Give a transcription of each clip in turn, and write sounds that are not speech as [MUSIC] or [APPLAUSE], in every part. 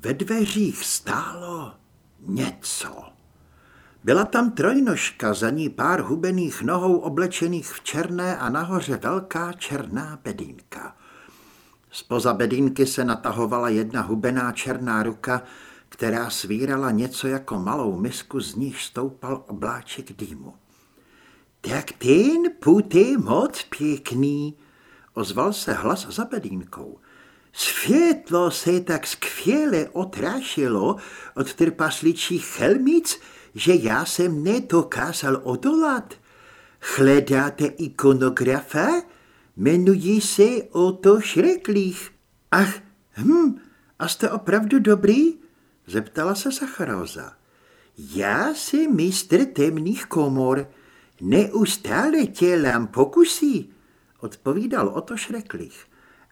Ve dveřích stálo něco. Byla tam trojnožka, za ní pár hubených nohou oblečených v černé a nahoře velká černá bedínka. Spoza bedínky se natahovala jedna hubená černá ruka, která svírala něco jako malou misku, z níž stoupal obláček dýmu. Tak ten put je moc pěkný, ozval se hlas za bedínkou. Světlo se tak skvěle otrášilo od trpasličích chelmic, že já jsem nedokázal odolat. Hledáte ikonografa? Jmenují se Oto Šreklých. Ach, hm, a jste opravdu dobrý? Zeptala se Sacharoza. Já jsem mistr temných komor. Neustále dělám pokusy, odpovídal Oto Šreklých.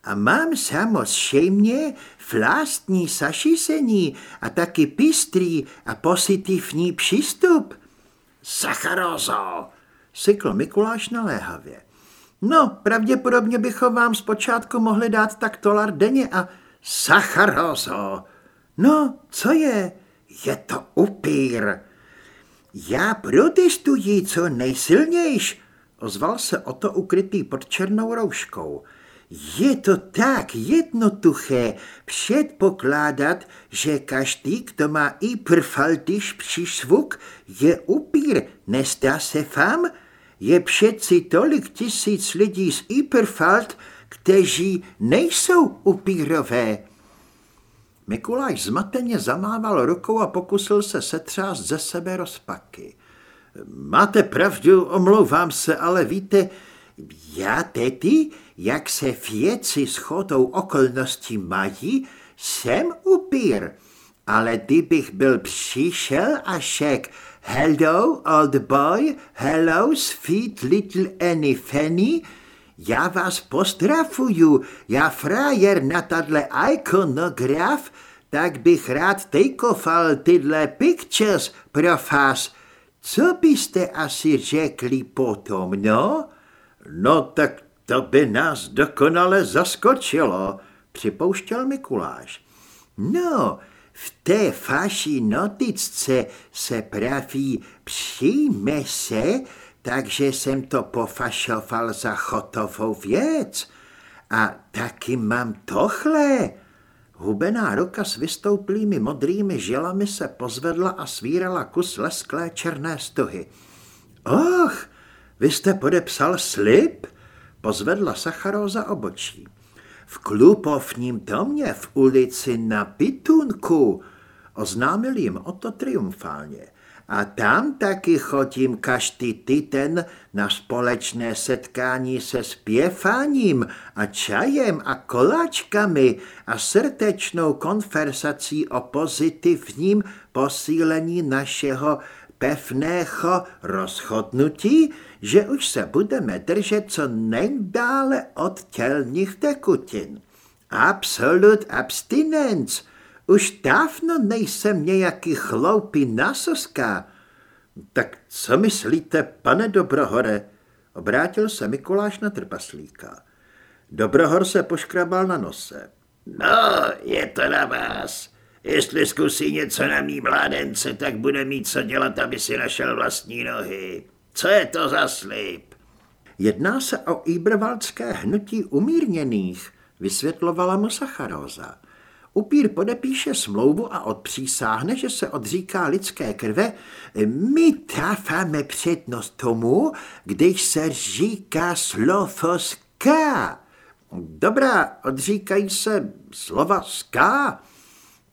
A mám samozřejmě vlastní sašisení a taky pistrý a pozitivní přístup. Sacharozo, sykl Mikuláš naléhavě. No, pravděpodobně bychom vám zpočátku mohli dát tak tolar denně a... Sacharozo! No, co je? Je to upír. Já protestuji co nejsilnějš, ozval se o to ukrytý pod černou rouškou. Je to tak jednoduché předpokládat, že každý, kdo má i prfaltiš příšvuk, je upír. Nestá se vám? Je přeci tolik tisíc lidí z Iperfalt, kteří nejsou upírové. Mikuláš zmateně zamával rukou a pokusil se setřást ze sebe rozpaky. Máte pravdu, omlouvám se, ale víte, já tedy, jak se věci s chodou okolností mají, jsem upír. Ale kdybych byl přišel a šek, hello, old boy, hello, sweet little Annie Fanny, já vás postrafuju, já frajer na tadle ikonograf, tak bych rád tejkofal tyhle pictures pro vás. Co byste asi řekli potom, no? No tak to by nás dokonale zaskočilo, připouštěl Mikuláš. No, v té faší noticce se praví přijme se, takže jsem to pofašoval za chotovou věc. A taky mám tohle. Hubená ruka s vystouplými modrými žilami se pozvedla a svírala kus lesklé černé stuhy. Och, vy jste podepsal slib? Pozvedla Sacharóza obočí. V klupovním domě v ulici na Pitunku, oznámil jim o to triumfálně. A tam taky chodím každý týden na společné setkání se zpěváním a čajem a koláčkami a srdečnou konversací o pozitivním posílení našeho pevného rozhodnutí, že už se budeme držet co nejdále od tělních tekutin. Absolut abstinence. Už dávno nejsem nějaký chloupý nasoska. Tak co myslíte, pane Dobrohore? Obrátil se Mikuláš na trpaslíka. Dobrohor se poškrabal na nose. No, je to na vás. Jestli zkusí něco na mý mládence, tak bude mít co dělat, aby si našel vlastní nohy. Co je to za slib? Jedná se o Ibervaldské hnutí umírněných, vysvětlovala mu Sacharóza. Upír podepíše smlouvu a odpřísáhne, že se odříká lidské krve. My dáváme přednost tomu, když se říká slovo ská. Dobrá, odříkají se slova ská.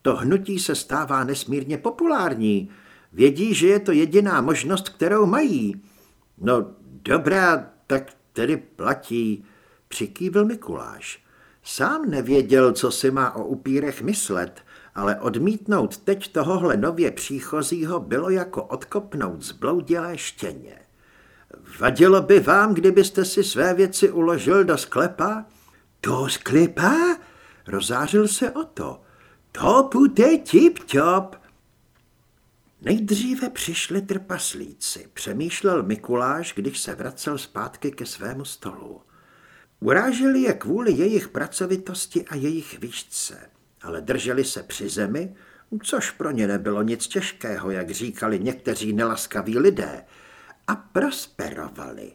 To hnutí se stává nesmírně populární. Vědí, že je to jediná možnost, kterou mají. No dobrá, tak tedy platí, přikývil Mikuláš. Sám nevěděl, co si má o upírech myslet, ale odmítnout teď tohohle nově příchozího bylo jako odkopnout zbloudělé štěně. Vadilo by vám, kdybyste si své věci uložil do sklepa? Do sklepa? Rozářil se o to. To bude tip-top. Nejdříve přišli trpaslíci, přemýšlel Mikuláš, když se vracel zpátky ke svému stolu. Uráželi je kvůli jejich pracovitosti a jejich výšce. ale drželi se při zemi, což pro ně nebylo nic těžkého, jak říkali někteří nelaskaví lidé, a prosperovali.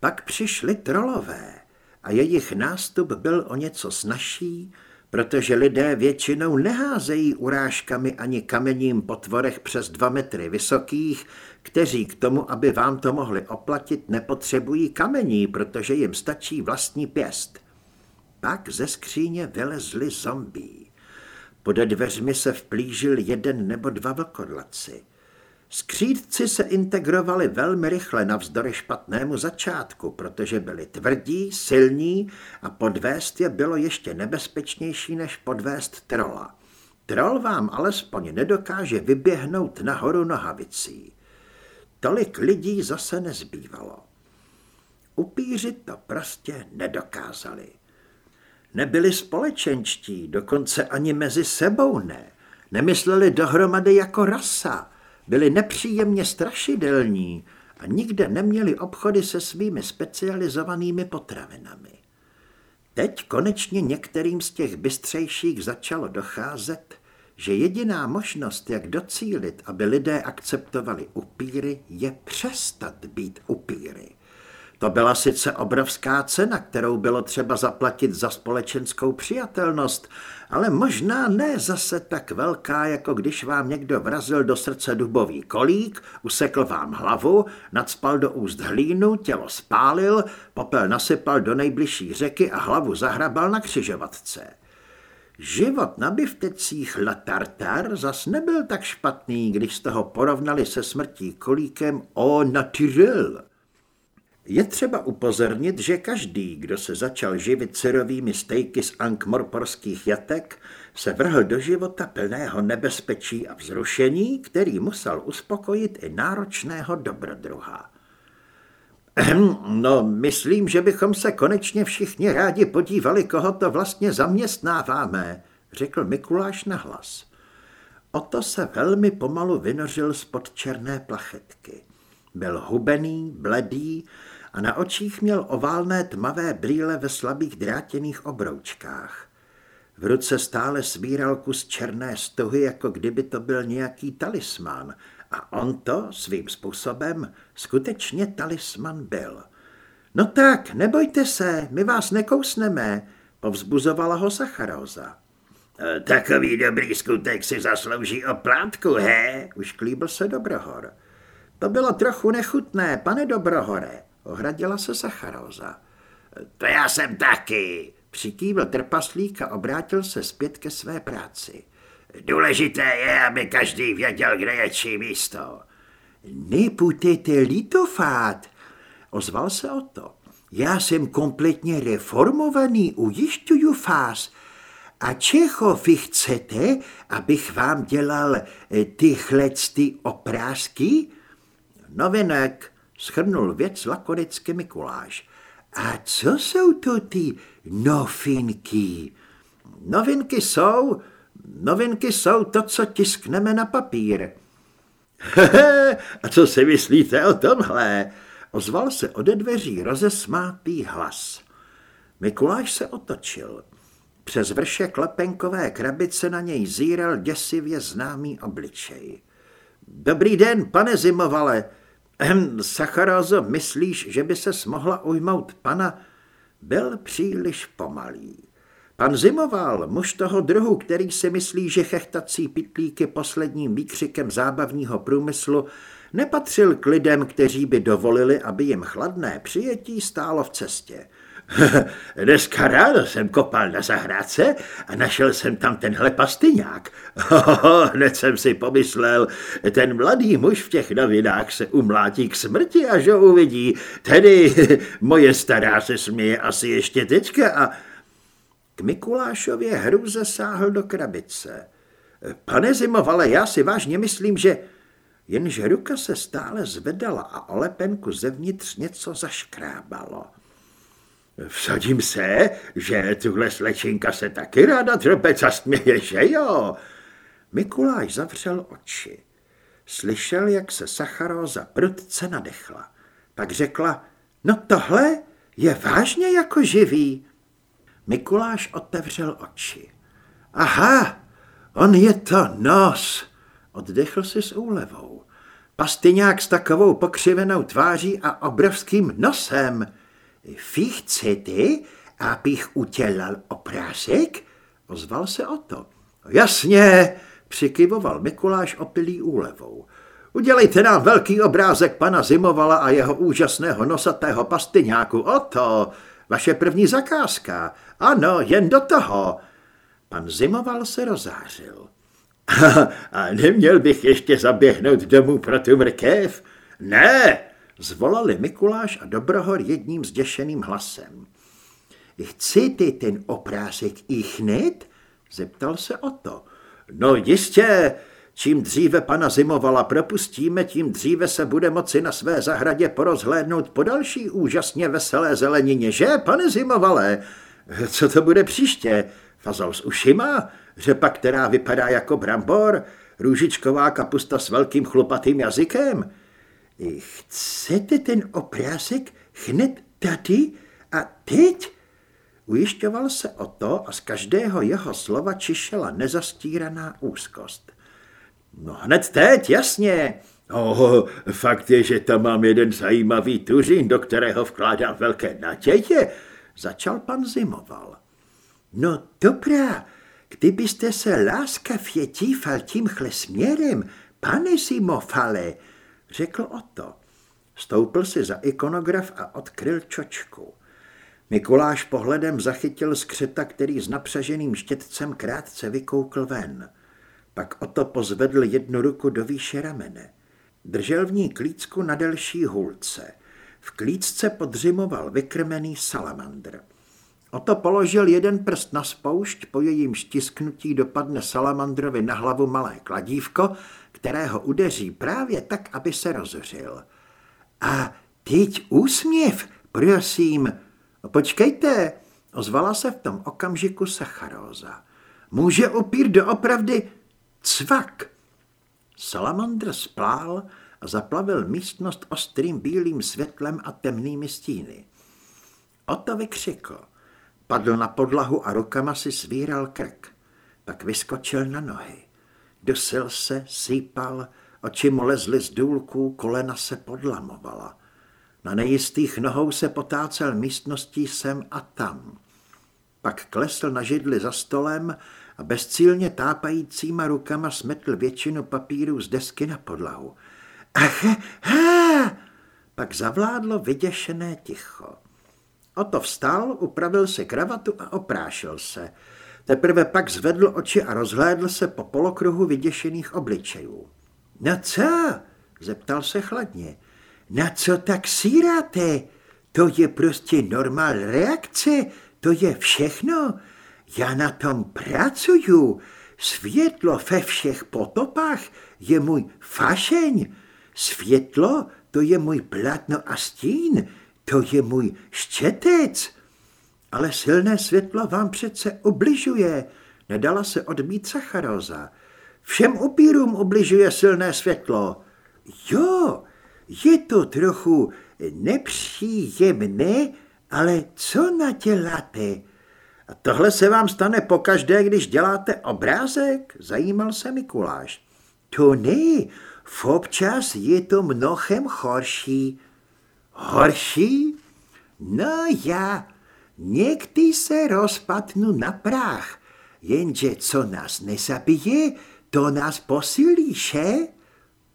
Pak přišli trolové a jejich nástup byl o něco snažší, protože lidé většinou neházejí urážkami ani kamením potvorech přes dva metry vysokých, kteří k tomu, aby vám to mohli oplatit, nepotřebují kamení, protože jim stačí vlastní pěst. Pak ze skříně vylezli zombí. Pod dveřmi se vplížil jeden nebo dva vlkodlaci. Skřídci se integrovali velmi rychle navzdory špatnému začátku, protože byli tvrdí, silní a podvést je bylo ještě nebezpečnější než podvést trola. Trol vám alespoň nedokáže vyběhnout nahoru nohavicí. Tolik lidí zase nezbývalo. Upíři to prostě nedokázali. Nebyli společenčtí, dokonce ani mezi sebou ne. Nemysleli dohromady jako rasa. Byli nepříjemně strašidelní a nikde neměli obchody se svými specializovanými potravinami. Teď konečně některým z těch bystřejších začalo docházet, že jediná možnost, jak docílit, aby lidé akceptovali upíry, je přestat být upíry. To byla sice obrovská cena, kterou bylo třeba zaplatit za společenskou přijatelnost, ale možná ne zase tak velká, jako když vám někdo vrazil do srdce dubový kolík, usekl vám hlavu, nadspal do úst hlínu, tělo spálil, popel nasypal do nejbližší řeky a hlavu zahrabal na křižovatce. Život na biftecích La Tartar zas nebyl tak špatný, když z toho porovnali se smrtí kolíkem o naturel. Je třeba upozornit, že každý, kdo se začal živit syrovými stejky z ankmorporských jatek, se vrhl do života plného nebezpečí a vzrušení, který musel uspokojit i náročného dobrodruha. No, myslím, že bychom se konečně všichni rádi podívali, koho to vlastně zaměstnáváme, řekl Mikuláš na hlas. Oto se velmi pomalu vynořil spod černé plachetky. Byl hubený, bledý a na očích měl oválné tmavé brýle ve slabých drátěných obroučkách. V ruce stále sbíral kus černé stuhy, jako kdyby to byl nějaký talismán, a on to svým způsobem skutečně talisman byl. No tak, nebojte se, my vás nekousneme, povzbuzovala ho Sacharóza. E, takový dobrý skutek si zaslouží oplátku, he? Už klíbl se Dobrohor. To bylo trochu nechutné, pane Dobrohore, ohradila se Sacharóza. To já jsem taky, přikývl trpaslík a obrátil se zpět ke své práci. Důležité je, aby každý věděl, kde je čí místo. Nepůjte litofát, ozval se o to. Já jsem kompletně reformovaný, ujišťuju vás. A čeho vy chcete, abych vám dělal eh, tyhle ty oprázky? Novinek, schrnul věc lakonicky Mikuláš. A co jsou to ty novinky? Novinky jsou, novinky jsou to, co tiskneme na papír. Hehe, a co si myslíte o tomhle? Ozval se ode dveří rozesmátý hlas. Mikuláš se otočil. Přes vrše klepenkové krabice na něj zíral děsivě známý obličej. Dobrý den, pane Zimovale, Ehm, Sacharázo, myslíš, že by se mohla ujmout pana? Byl příliš pomalý. Pan Zimoval, muž toho druhu, který si myslí, že chechtací pitlík je posledním výkřikem zábavního průmyslu, nepatřil k lidem, kteří by dovolili, aby jim chladné přijetí stálo v cestě. [LAUGHS] Dneska ráno jsem kopal na zahrádce a našel jsem tam tenhle pastyňák. [LAUGHS] Hned jsem si pomyslel, ten mladý muž v těch novinách se umlátí k smrti, až ho uvidí. Tedy [LAUGHS] moje stará se směje asi ještě teďka a... K Mikulášově hru zasáhl do krabice. Pane Zimovale, já si vážně myslím, že... Jenže ruka se stále zvedala a o lepenku zevnitř něco zaškrábalo. Vsadím se, že tuhle slečinka se taky ráda trpec a směje, že jo? Mikuláš zavřel oči. Slyšel, jak se Sacharóza prudce nadechla. Pak řekla, no tohle je vážně jako živý. Mikuláš otevřel oči. Aha, on je to nos, oddechl si s úlevou. Pastyňák s takovou pokřivenou tváří a obrovským nosem. Ty, abych udělal obrázek? Ozval se o to. Jasně, přikyvoval Mikuláš opilý úlevou. Udělejte nám velký obrázek pana Zimovala a jeho úžasného nosatého pastyňáku. O to, vaše první zakázka. Ano, jen do toho. Pan Zimoval se rozářil. [LAUGHS] A neměl bych ještě zaběhnout domů pro tu mrkev? Ne, zvolali Mikuláš a Dobrohor jedním zděšeným hlasem. Chci ty ten obrázek i hned? Zeptal se o to. No jistě, čím dříve pana Zimovala propustíme, tím dříve se bude moci na své zahradě porozhlédnout po další úžasně veselé zelenině, že, pane Zimovale? Co to bude příště? Fazol s ušima? Řepa, která vypadá jako brambor? Růžičková kapusta s velkým chlupatým jazykem? Chcete ten obrázek hned tady a teď? Ujišťoval se o to a z každého jeho slova čišela nezastíraná úzkost. No hned teď, jasně. Oh, fakt je, že tam mám jeden zajímavý tuřín, do kterého vkládám velké naděje, začal pan Zimoval. No dobrá, kdybyste se láskavě díval tímhle směrem, pane Zimofale, řekl Oto. Stoupil si za ikonograf a odkryl čočku. Mikuláš pohledem zachytil skřeta, který s napřaženým štětcem krátce vykoukl ven. Pak Oto pozvedl jednu ruku do výše ramene. Držel v ní klícku na delší hůlce. V klícce podřimoval vykrmený salamandr. Oto položil jeden prst na spoušť, po jejím stisknutí dopadne salamandrovi na hlavu malé kladívko, kterého udeří právě tak, aby se rozřil. A teď úsměv, prosím, Počkejte, ozvala se v tom okamžiku Sacharóza. Může upír doopravdy cvak. Salamandr splál a zaplavil místnost ostrým bílým světlem a temnými stíny. Oto vykřikl. Padl na podlahu a rukama si svíral krk. Pak vyskočil na nohy. Dusil se, sípal, oči mu lezly z důlků, kolena se podlamovala. Na nejistých nohou se potácel místností sem a tam. Pak klesl na židli za stolem a bezcílně tápajícíma rukama smetl většinu papírů z desky na podlahu. Ach, ha! Pak zavládlo vyděšené ticho. Oto vstal, upravil si kravatu a oprášil se. Teprve pak zvedl oči a rozhlédl se po polokruhu vyděšených obličejů. No co? zeptal se chladně. Na co tak síráte? To je prostě normál reakce, to je všechno. Já na tom pracuju. Světlo ve všech potopách je můj fašeň. Světlo, to je můj platno a stín, to je můj štětec. Ale silné světlo vám přece ubližuje, nedala se odbít Sacharoza. Všem upírům ubližuje silné světlo. Jo, je to trochu nepříjemné, ale co naděláte? A tohle se vám stane pokaždé, když děláte obrázek? Zajímal se Mikuláš. To ne, v občas je to mnohem horší. Horší? No já, někdy se rozpadnu na prach, jenže co nás nezabije, to nás posílí, že?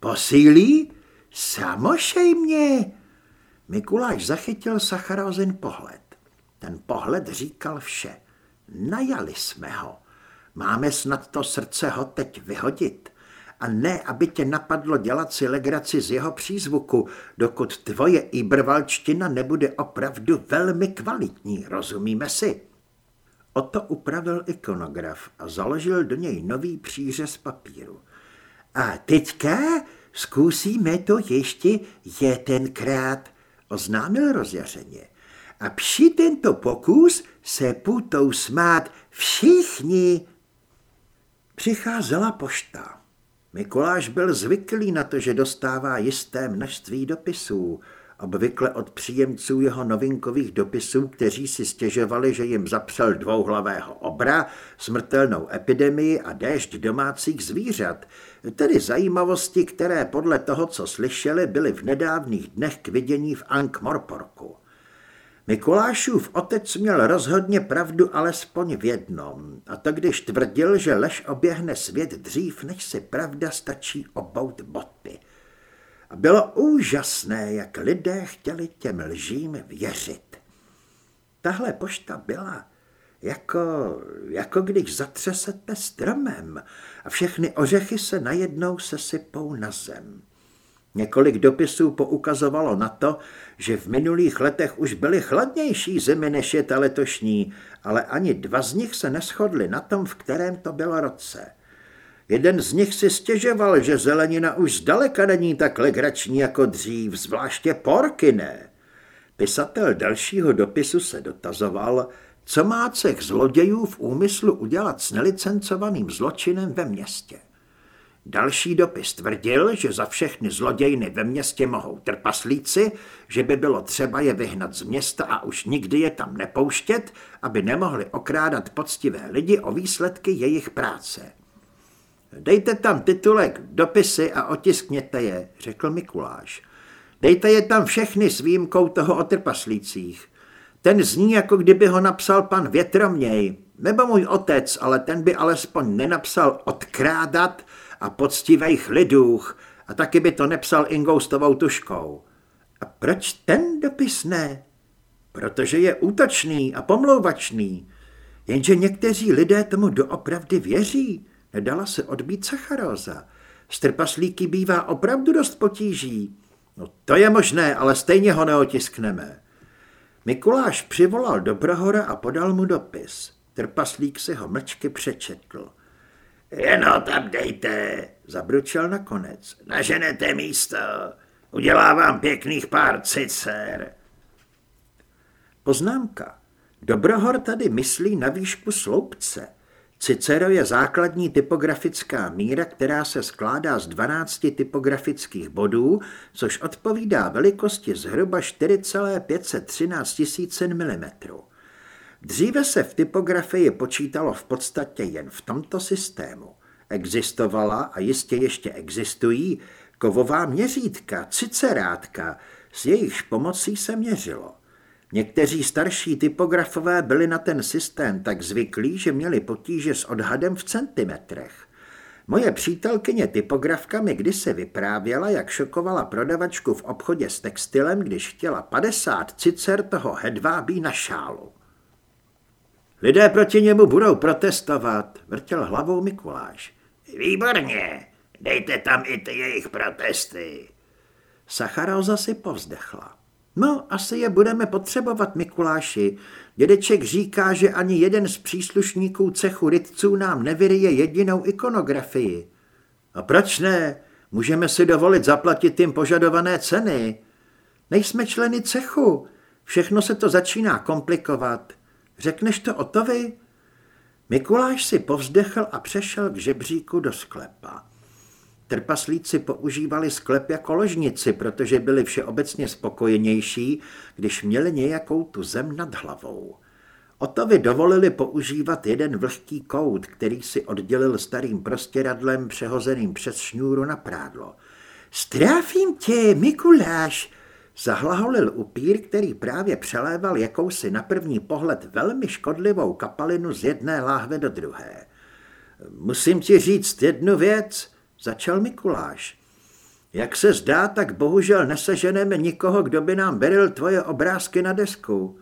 Posílí? Samozřejmě. Mikuláš zachytil Sacharozin pohled. Ten pohled říkal vše. Najali jsme ho. Máme snad to srdce ho teď vyhodit. A ne, aby tě napadlo dělat si legraci z jeho přízvuku, dokud tvoje ibrvalčtina nebude opravdu velmi kvalitní, rozumíme si? Oto upravil ikonograf a založil do něj nový přířez papíru. A teďka Zkusíme to ještě jedenkrát, oznámil rozjařeně. A při tento pokus se putou smát všichni. Přicházela pošta. Mikuláš byl zvyklý na to, že dostává jisté množství dopisů. obvykle od příjemců jeho novinkových dopisů, kteří si stěžovali, že jim zapřel dvouhlavého obra, smrtelnou epidemii a déšť domácích zvířat, tedy zajímavosti, které podle toho, co slyšeli, byly v nedávných dnech k vidění v Ankh-Morporku. Mikulášův otec měl rozhodně pravdu alespoň v jednom, a to když tvrdil, že lež oběhne svět dřív, než si pravda stačí obout boty. A bylo úžasné, jak lidé chtěli těm lžím věřit. Tahle pošta byla jako, jako když zatřesete stromem a všechny ořechy se najednou sesypou na zem. Několik dopisů poukazovalo na to, že v minulých letech už byly chladnější zimy než je ta letošní, ale ani dva z nich se neschodli na tom, v kterém to bylo roce. Jeden z nich si stěžoval, že zelenina už zdaleka není tak legrační jako dřív, zvláště porky ne. Pisatel dalšího dopisu se dotazoval, co má cech zlodějů v úmyslu udělat s nelicencovaným zločinem ve městě. Další dopis tvrdil, že za všechny zlodějny ve městě mohou trpaslíci, že by bylo třeba je vyhnat z města a už nikdy je tam nepouštět, aby nemohli okrádat poctivé lidi o výsledky jejich práce. Dejte tam titulek dopisy a otiskněte je, řekl Mikuláš. Dejte je tam všechny s výjimkou toho o trpaslících. Ten zní, jako kdyby ho napsal pan Větroměj, nebo můj otec, ale ten by alespoň nenapsal odkrádat a poctivých lidůch a taky by to nepsal ingoustovou tuškou. A proč ten dopis ne? Protože je útočný a pomlouvačný. Jenže někteří lidé tomu doopravdy věří. Nedala se odbít sacharóza. S trpaslíky bývá opravdu dost potíží. No to je možné, ale stejně ho neotiskneme. Mikuláš přivolal Dobrohora a podal mu dopis. Trpaslík si ho mlčky přečetl. Jen ho tam dejte, zabručel nakonec. Naženete místo, udělá vám pěkných pár cicer. Poznámka. Dobrohor tady myslí na výšku sloupce. Cicero je základní typografická míra, která se skládá z 12 typografických bodů, což odpovídá velikosti zhruba 4,513 mm. Dříve se v typografii počítalo v podstatě jen v tomto systému. Existovala a jistě ještě existují kovová měřítka, cicerátka, s jejichž pomocí se měřilo. Někteří starší typografové byli na ten systém tak zvyklí, že měli potíže s odhadem v centimetrech. Moje přítelkyně typografka mi kdysi vyprávěla, jak šokovala prodavačku v obchodě s textilem, když chtěla 50 cicer toho hedvábí na šálu. Lidé proti němu budou protestovat, vrtěl hlavou Mikuláš. Výborně, dejte tam i ty jejich protesty. Sacharoza si povzdechla. No, asi je budeme potřebovat, Mikuláši. Dědeček říká, že ani jeden z příslušníků cechu rytců nám nevyryje jedinou ikonografii. A proč ne? Můžeme si dovolit zaplatit jim požadované ceny. Nejsme členy cechu. Všechno se to začíná komplikovat. Řekneš to Otovi? Mikuláš si povzdechl a přešel k žebříku do sklepa. Trpaslíci používali sklep jako ložnici, protože byli všeobecně spokojenější, když měli nějakou tu zem nad hlavou. Otovi dovolili používat jeden vlhký kout, který si oddělil starým prostěradlem přehozeným přes šňůru na prádlo. Stráfím tě, Mikuláš, Zahlaholil upír, který právě přeléval jakousi na první pohled velmi škodlivou kapalinu z jedné láhve do druhé. Musím ti říct jednu věc, začal Mikuláš. Jak se zdá, tak bohužel neseženeme nikoho, kdo by nám beril tvoje obrázky na desku.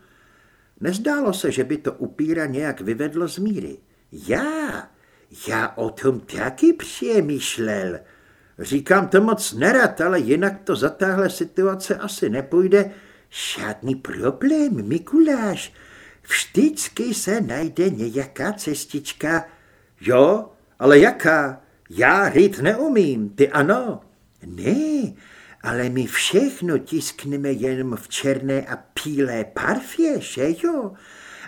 Nezdálo se, že by to upíra nějak vyvedlo z míry. Já, já o tom taky přemýšlel, Říkám to moc nerad, ale jinak to za téhle situace asi nepůjde. Žádný problém, Mikuláš. Vždycky se najde nějaká cestička. Jo, ale jaká? Já rýt neumím, ty ano. Ne, ale my všechno tiskneme jenom v černé a pílé parfě, že jo?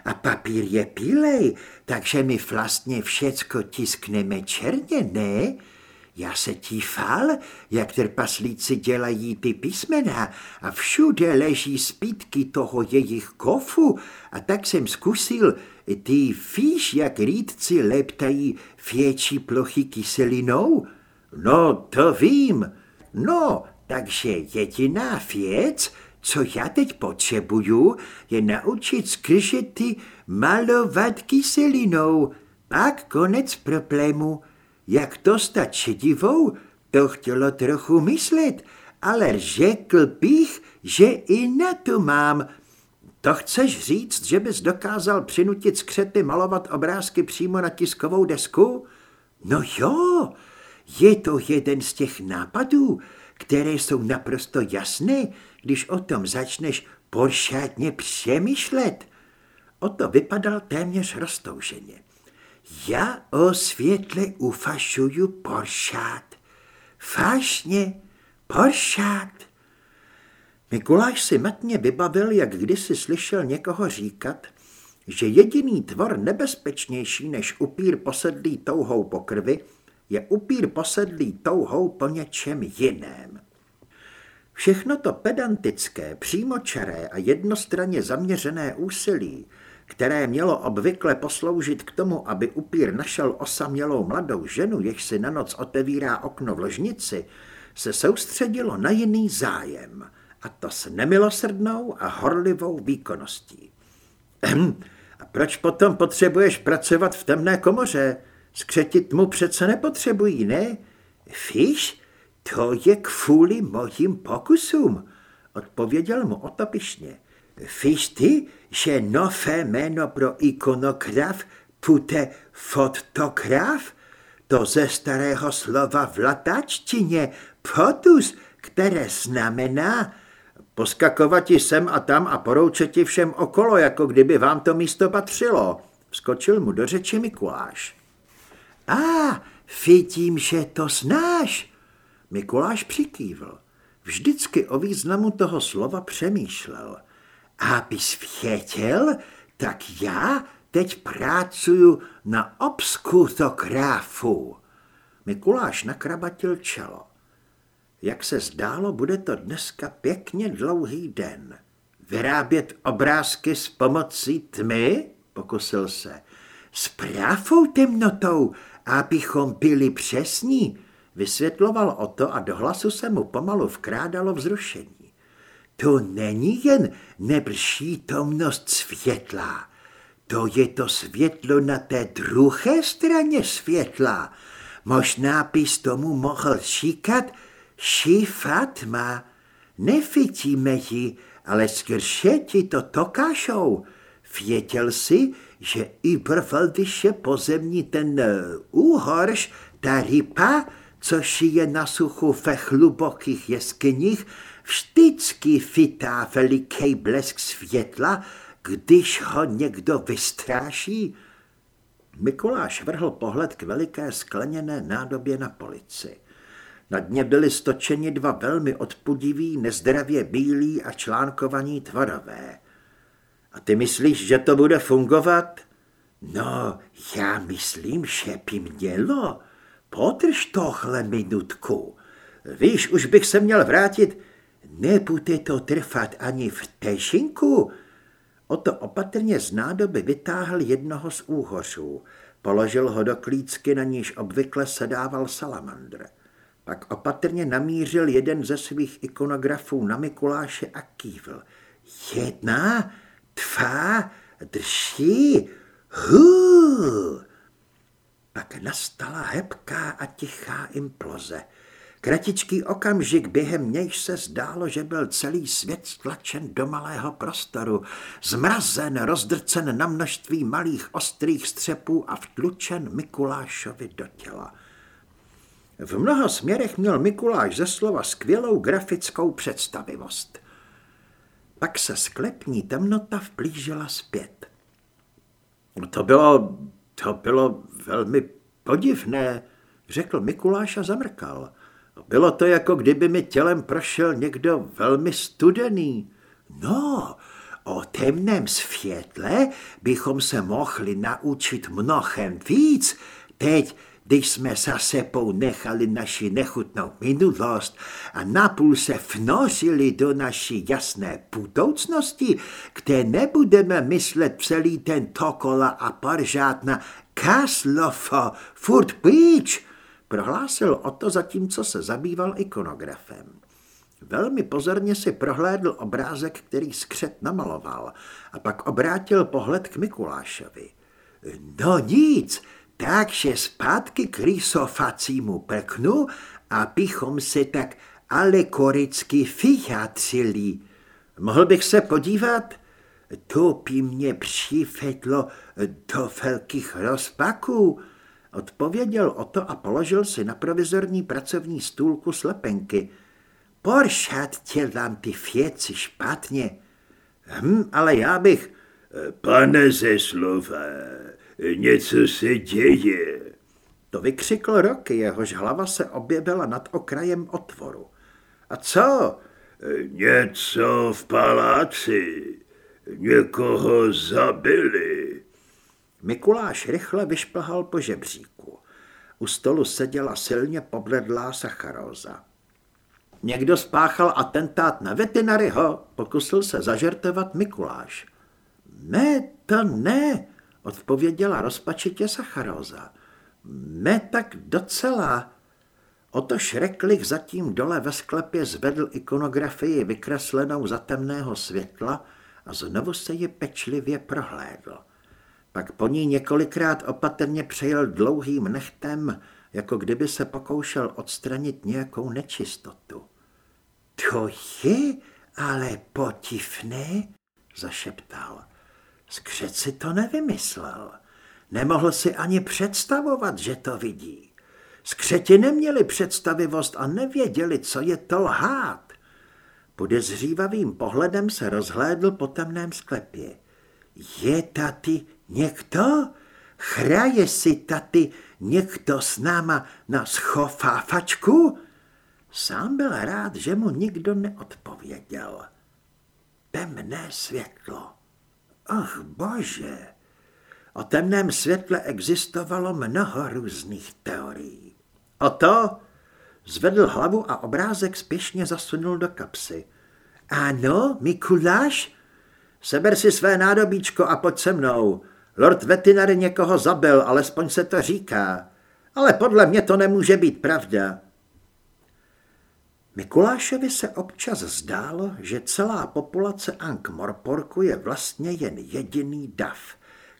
A papír je pílej, takže my vlastně všecko tiskneme černě, ne? Já se tífal, jak trpaslíci dělají ty písmena a všude leží spítky toho jejich kofu a tak jsem zkusil, ty víš, jak rýdci leptají větší plochy kyselinou? No, to vím. No, takže jediná věc, co já teď potřebuju, je naučit skržety malovat kyselinou. Pak konec problému. Jak to stát šedivou, to chtělo trochu myslet, ale řekl bych, že i na to mám. To chceš říct, že bys dokázal přinutit skřety malovat obrázky přímo na tiskovou desku? No jo, je to jeden z těch nápadů, které jsou naprosto jasné, když o tom začneš poršátně přemýšlet. O to vypadal téměř roztouženě. Já o světle ufašuju poršát. Fašně, poršát. Mikuláš si matně vybavil, jak kdysi slyšel někoho říkat, že jediný tvor nebezpečnější než upír posedlý touhou po krvi je upír posedlý touhou po něčem jiném. Všechno to pedantické, přímočaré a jednostranně zaměřené úsilí, které mělo obvykle posloužit k tomu, aby upír našel osamělou mladou ženu, jež si na noc otevírá okno v ložnici, se soustředilo na jiný zájem, a to s nemilosrdnou a horlivou výkonností. Ehm, a proč potom potřebuješ pracovat v temné komoře? Skřetit mu přece nepotřebují, ne? Fíš, to je kvůli mojím pokusům, odpověděl mu otopišně. Víš ty, že nové jméno pro ikonograf pute fotograf? To ze starého slova v latačtině potus, které znamená poskakovat ti sem a tam a poroučet ti všem okolo, jako kdyby vám to místo patřilo. Vskočil mu do řeči Mikuláš. A, vidím, že to znáš. Mikuláš přikývl. Vždycky o významu toho slova přemýšlel. Abys věděl, tak já teď pracuju na obskutográfu. Mikuláš nakrabatil čelo. Jak se zdálo, bude to dneska pěkně dlouhý den. Vyrábět obrázky s pomocí tmy? Pokusil se. S právou temnotou, abychom byli přesní. Vysvětloval o to a do hlasu se mu pomalu vkrádalo vzrušení. To není jen nepřítomnost světla. To je to světlo na té druhé straně světla. Možná bys tomu mohl říkat šifatma. Nevidíme ji, ale skrše ti to tokášou. Věděl si, i überfall, když je pozemní ten úhorš, ta rypa, což je na suchu ve hlubokých jeskyních, vždycky vytá veliký blesk světla, když ho někdo vystráší. Mikuláš vrhl pohled k veliké skleněné nádobě na polici. Na dně byly stočeni dva velmi odpudiví, nezdravě bílí a článkovaní tvarové. A ty myslíš, že to bude fungovat? No, já myslím, že by mělo. Potrž tohle minutku. Víš, už bych se měl vrátit Nebude to trvat ani vteřinku. Oto opatrně z nádoby vytáhl jednoho z úhořů. Položil ho do klícky, na níž obvykle sedával salamandr. Pak opatrně namířil jeden ze svých ikonografů na Mikuláše a kývl. Jedna, dva, tři, hu. Pak nastala hebká a tichá imploze. Kratičký okamžik, během nějž se zdálo, že byl celý svět stlačen do malého prostoru, zmrazen, rozdrcen na množství malých ostrých střepů a vtlučen Mikulášovi do těla. V mnoha směrech měl Mikuláš ze slova skvělou grafickou představivost. Pak se sklepní temnota vplížila zpět. To bylo, to bylo velmi podivné, řekl Mikuláš a zamrkal. Bylo to jako kdyby mi tělem prošel někdo velmi studený. No, o temném světle bychom se mohli naučit mnohem víc. Teď když jsme za sebou nechali naši nechutnou minulost a napůl se vnořili do naší jasné budoucnosti, kde nebudeme myslet celý ten tokola a poržát na Kaslofo, furt pryč, prohlásil o to zatímco se zabýval ikonografem. Velmi pozorně si prohlédl obrázek, který skřet namaloval a pak obrátil pohled k Mikulášovi. No nic, takže zpátky k rysofacímu prknu, abychom se tak alekoricky vyjádřili. Mohl bych se podívat? To by mě přivedlo do velkých rozpaků. Odpověděl o to a položil si na provizorní pracovní stůlku slepenky. Poršat dělám ty věci špatně. Hm, ale já bych... Pane ze slové, Něco se děje. To vykřikl Roky, jehož hlava se objevila nad okrajem otvoru. A co? Něco v paláci. Někoho zabili. Mikuláš rychle vyšplhal po žebříku. U stolu seděla silně pobledlá Sacharóza. Někdo spáchal atentát na vetinaryho, pokusil se zažertovat Mikuláš. Ne, to ne, odpověděla rozpačitě Sacharóza. Ne tak docela. Oto Šreklik zatím dole ve sklepě zvedl ikonografii vykreslenou za temného světla a znovu se ji pečlivě prohlédl. Pak po ní několikrát opatrně přejel dlouhým nechtem, jako kdyby se pokoušel odstranit nějakou nečistotu. To je ale potivné, zašeptal. Skřet si to nevymyslel. Nemohl si ani představovat, že to vidí. Skřeti neměli představivost a nevěděli, co je to lhát. Podezřívavým pohledem se rozhlédl po temném sklepě. Je tady někdo? Chraje si tady někdo s náma na schofáfačku? Sám byl rád, že mu nikdo neodpověděl. Temné světlo. Ach bože, o temném světle existovalo mnoho různých teorií. O to zvedl hlavu a obrázek spěšně zasunul do kapsy. Ano, Mikuláš? Seber si své nádobíčko a pojď se mnou. Lord Vetinary někoho zabil, alespoň se to říká. Ale podle mě to nemůže být pravda. Mikulášovi se občas zdálo, že celá populace Ankh-Morporku je vlastně jen jediný dav,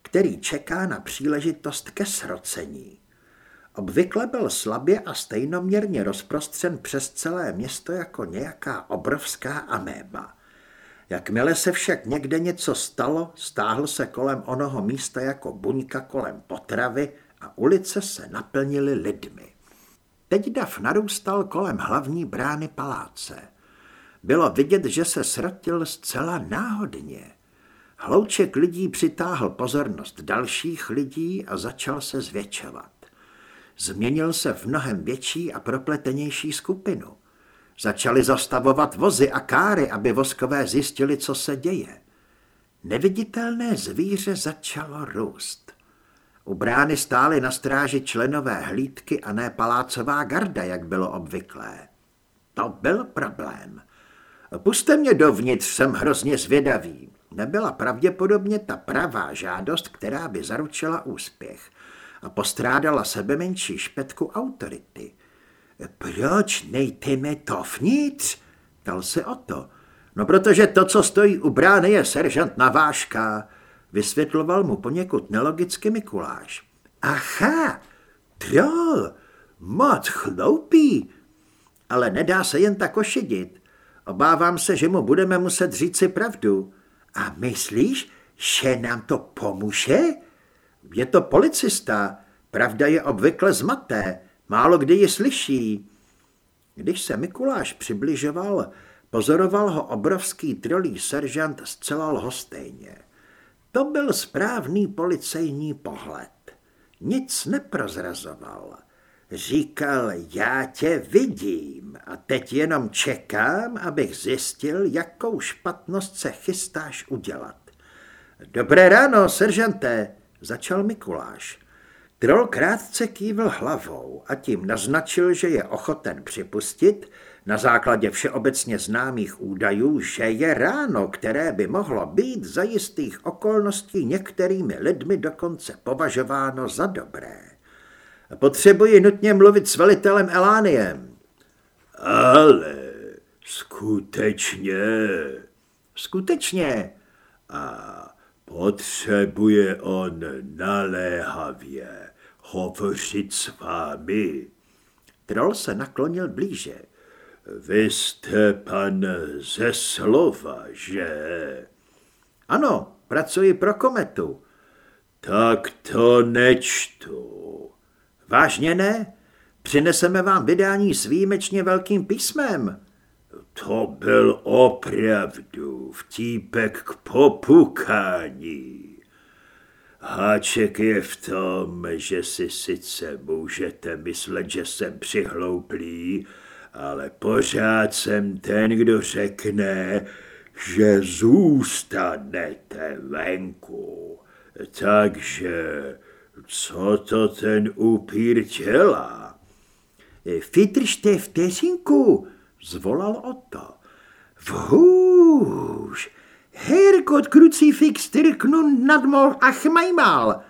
který čeká na příležitost ke srocení. Obvykle byl slabě a stejnoměrně rozprostřen přes celé město jako nějaká obrovská améba. Jakmile se však někde něco stalo, stáhl se kolem onoho místa jako buňka kolem potravy a ulice se naplnily lidmi. Teď dav narůstal kolem hlavní brány paláce. Bylo vidět, že se srotil zcela náhodně. Hlouček lidí přitáhl pozornost dalších lidí a začal se zvětšovat. Změnil se v mnohem větší a propletenější skupinu. Začali zastavovat vozy a káry, aby voskové zjistili, co se děje. Neviditelné zvíře začalo růst. U brány stály na stráži členové hlídky a ne palácová garda, jak bylo obvyklé. To byl problém. Puste mě dovnitř, jsem hrozně zvědavý. Nebyla pravděpodobně ta pravá žádost, která by zaručila úspěch a postrádala sebe menší špetku autority. Proč nejteme to vnitř? Ptal se o to. No protože to, co stojí u brány, je seržant Naváška. Vysvětloval mu poněkud nelogicky Mikuláš. Aha, troll, moc chloupý, ale nedá se jen tak ošidit. Obávám se, že mu budeme muset říct si pravdu. A myslíš, že nám to pomůže? Je to policista, pravda je obvykle zmaté, málo kdy ji slyší. Když se Mikuláš přibližoval, pozoroval ho obrovský trolí seržant zcela lhostejně. To byl správný policejní pohled. Nic neprozrazoval. Říkal, já tě vidím a teď jenom čekám, abych zjistil, jakou špatnost se chystáš udělat. Dobré ráno, seržante, začal Mikuláš. Troll krátce kývil hlavou a tím naznačil, že je ochoten připustit, na základě všeobecně známých údajů, že je ráno, které by mohlo být za jistých okolností některými lidmi dokonce považováno za dobré. Potřebuji nutně mluvit s velitelem Elániem. Ale skutečně. Skutečně. A potřebuje on naléhavě hovořit s vámi. Troll se naklonil blíže. Vy jste pan ze slova, že? Ano, pracuji pro kometu. Tak to nečtu. Vážně ne? Přineseme vám vydání s výjimečně velkým písmem. To byl opravdu vtípek k popukání. Háček je v tom, že si sice můžete myslet, že jsem přihlouplý, ale pořád jsem ten, kdo řekne, že zůstanete venku. Takže co to ten upír dělá? Vydržte vteřinku, zvolal Otto. Vhůž, herkot krucifix trknu nadmol a chmajmal.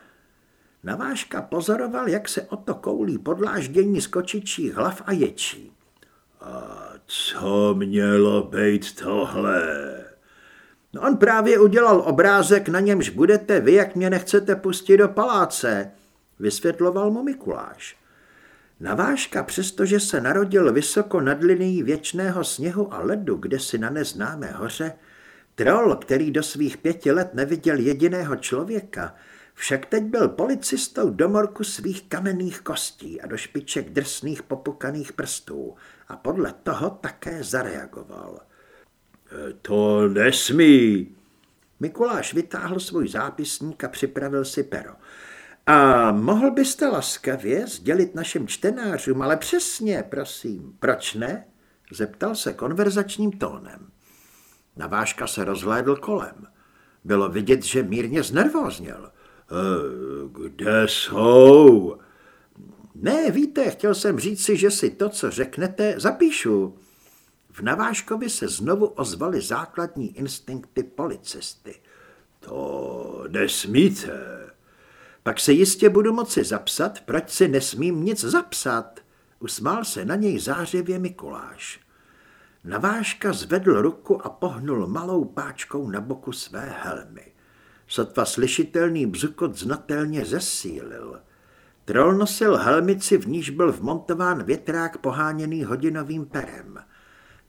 Navážka pozoroval, jak se Otto koulí podláždění z kočičích hlav a ječí. A co mělo být tohle? No on právě udělal obrázek, na němž budete vy, jak mě nechcete pustit do paláce, vysvětloval mu Mikuláš. Navážka, přestože se narodil vysoko nad linií věčného sněhu a ledu, kde si na neznámé hoře, troll, který do svých pěti let neviděl jediného člověka, však teď byl policistou do morku svých kamenných kostí a do špiček drsných popukaných prstů a podle toho také zareagoval. To nesmí. Mikuláš vytáhl svůj zápisník a připravil si pero. A mohl byste laskavě sdělit našim čtenářům, ale přesně, prosím, proč ne? Zeptal se konverzačním tónem. Navážka se rozhlédl kolem. Bylo vidět, že mírně znervózněl. Eh, kde jsou? Ne, víte, chtěl jsem říct si, že si to, co řeknete, zapíšu. V Navážkovi se znovu ozvaly základní instinkty policisty. To nesmíte. Pak se jistě budu moci zapsat, proč si nesmím nic zapsat. Usmál se na něj zářivě Mikuláš. Navážka zvedl ruku a pohnul malou páčkou na boku své helmy. Sotva slyšitelný bzukot znatelně zesílil. Troll nosil helmici, v níž byl vmontován větrák poháněný hodinovým perem.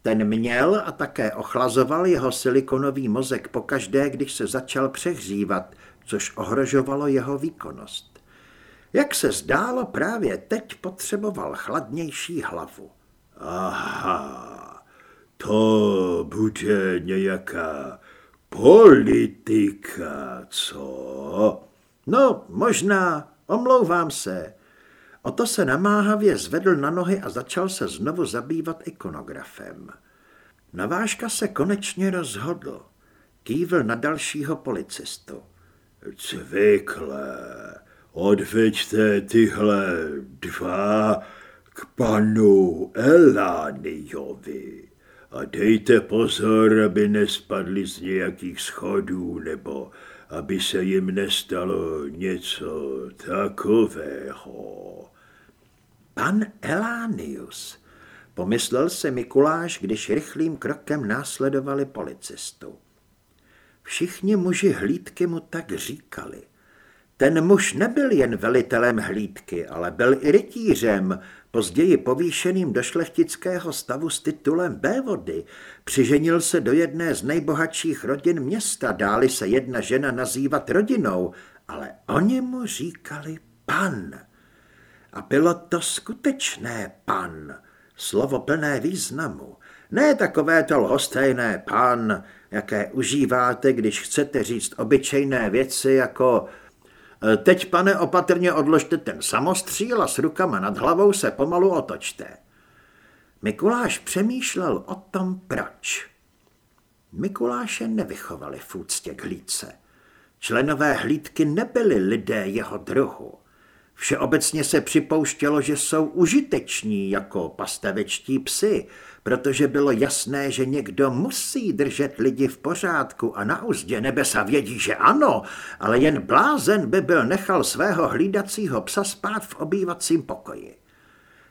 Ten měl a také ochlazoval jeho silikonový mozek pokaždé, když se začal přehřívat, což ohrožovalo jeho výkonnost. Jak se zdálo, právě teď potřeboval chladnější hlavu. Aha, to bude nějaká politika, co? No, možná, omlouvám se. O to se namáhavě zvedl na nohy a začal se znovu zabývat ikonografem. Navážka se konečně rozhodl. Kývl na dalšího policistu. Cvikle, odveďte tyhle dva k panu Elániovi a dejte pozor, aby nespadli z nějakých schodů nebo aby se jim nestalo něco takového. Pan Elánius, pomyslel se Mikuláš, když rychlým krokem následovali policistu. Všichni muži hlídky mu tak říkali. Ten muž nebyl jen velitelem hlídky, ale byl i rytířem, později povýšeným do šlechtického stavu s titulem bévody. Přiženil se do jedné z nejbohatších rodin města, dáli se jedna žena nazývat rodinou, ale oni mu říkali pan. A bylo to skutečné pan, slovo plné významu. Ne takové to lhostejné pan, jaké užíváte, když chcete říct obyčejné věci jako Teď, pane, opatrně odložte ten samostříl a s rukama nad hlavou se pomalu otočte. Mikuláš přemýšlel o tom, proč. Mikuláše nevychovali v úctě k hlídce. Členové hlídky nebyli lidé jeho druhu. Všeobecně se připouštělo, že jsou užiteční jako pastavečtí psy, protože bylo jasné, že někdo musí držet lidi v pořádku a na úzdě nebesa vědí, že ano, ale jen blázen by byl nechal svého hlídacího psa spát v obývacím pokoji.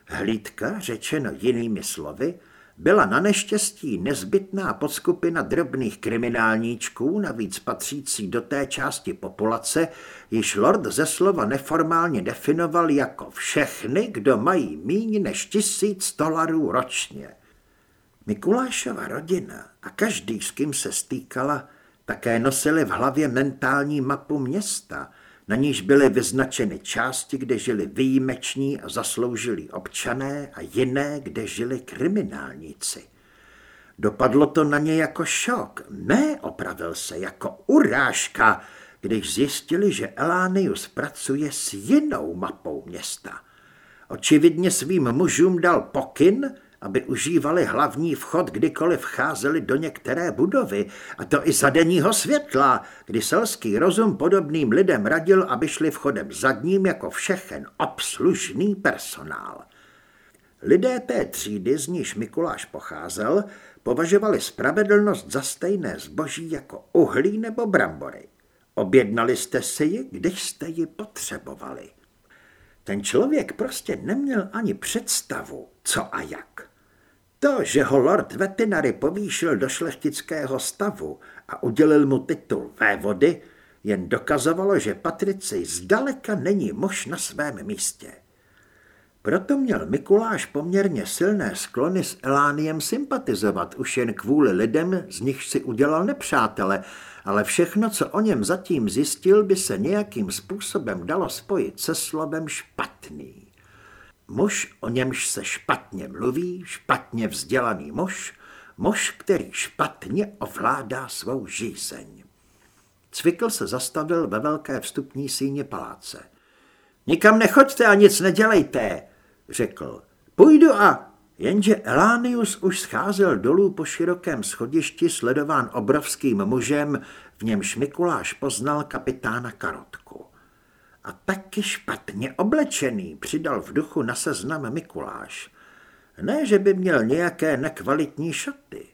Hlídka, řečeno jinými slovy, byla na neštěstí nezbytná podskupina drobných kriminálníčků, navíc patřící do té části populace, již lord ze slova neformálně definoval jako všechny, kdo mají míň než tisíc dolarů ročně. Mikulášova rodina a každý, s kým se stýkala, také nosili v hlavě mentální mapu města, na níž byly vyznačeny části, kde žili výjimeční a zasloužilí občané a jiné, kde žili kriminálníci. Dopadlo to na ně jako šok, ne, opravil se, jako urážka, když zjistili, že Elánius pracuje s jinou mapou města. Očividně svým mužům dal pokyn, aby užívali hlavní vchod, kdykoliv vcházeli do některé budovy, a to i za denního světla, kdy selský rozum podobným lidem radil, aby šli vchodem zadním jako všechen obslužný personál. Lidé té třídy, z níž Mikuláš pocházel, považovali spravedlnost za stejné zboží jako uhlí nebo brambory. Objednali jste si ji, když jste ji potřebovali. Ten člověk prostě neměl ani představu, co a jak. To, že ho lord Vetinary povýšil do šlechtického stavu a udělil mu titul vévody, jen dokazovalo, že Patrici zdaleka není muž na svém místě. Proto měl Mikuláš poměrně silné sklony s Elániem sympatizovat už jen kvůli lidem, z nich si udělal nepřátele, ale všechno, co o něm zatím zjistil, by se nějakým způsobem dalo spojit se slovem špatný. Muž, o němž se špatně mluví, špatně vzdělaný muž, muž, který špatně ovládá svou žízeň. Cvikl se zastavil ve velké vstupní síně paláce. Nikam nechoďte a nic nedělejte, řekl. Půjdu a... Jenže Elánius už scházel dolů po širokém schodišti sledován obrovským mužem, v němž Mikuláš poznal kapitána Karotku. A taky špatně oblečený, přidal v duchu na seznam Mikuláš. Ne, že by měl nějaké nekvalitní šaty,